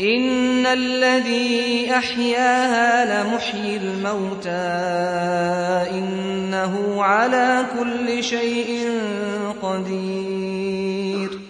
إن الذي أحياها لمحيي الموتى إنه على كل شيء قدير